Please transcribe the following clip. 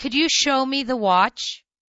Could you show me the watch?